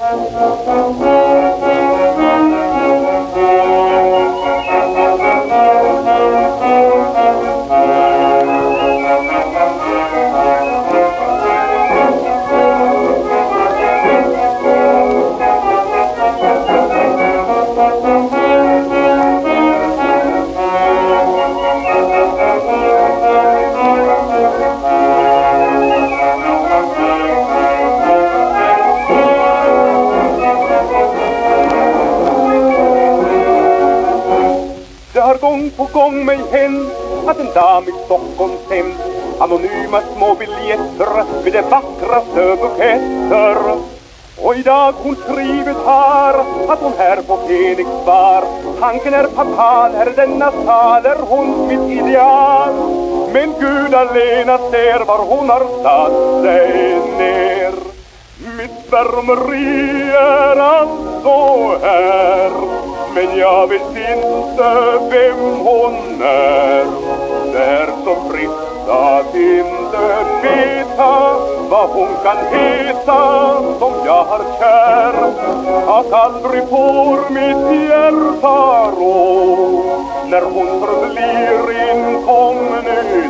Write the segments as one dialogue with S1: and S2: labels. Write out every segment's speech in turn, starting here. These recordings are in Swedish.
S1: Det har gång på gång mig hänt att en dam i Stockholm sänt anonyma små biljetter med de vackraste buketter. Och idag hon skrivit har att hon här på Fenix var. Tanken är fatal, här denna sal är hon mitt ideal. Men Gud alena ser var hon har satt sig ner. Mitt svärmeri är alltså här men jag vet inte vem hon är. Det är så att inte veta vad hon kan heta som jag har kär. Att aldrig får mitt hjärta rå. När hon förblir inkognito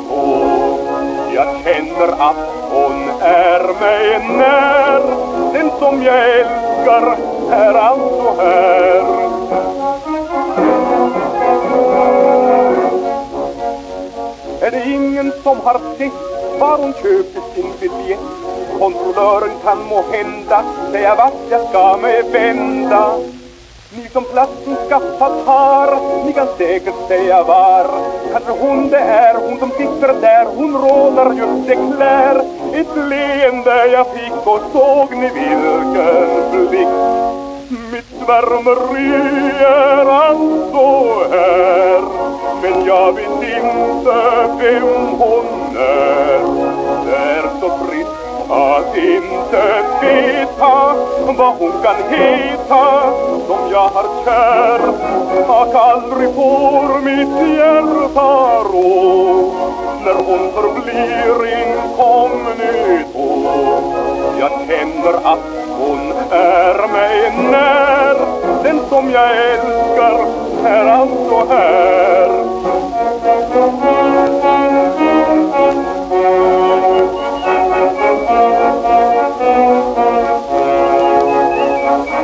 S1: jag känner att hon är mig när. Den som jag älskar är alltså här. Ingen som har sett var hon köper sin biljett Kontrollören kan må hända säga vart jag ska mig vända. Ni som platsen skaffat har, ni kan säkert säga var. Kanske hon det är, hon som sitter där, hon rånar just det klär. Ett leende jag fick och såg ni vilken blick Mitt värmeri är alltså vem hon är Det är så frisk att inte veta vad hon kan heta. Som jag har kär och aldrig får mitt hjärta ro när hon förblir inkognito jag känner att hon är mig när. Den som jag älskar är alltså här.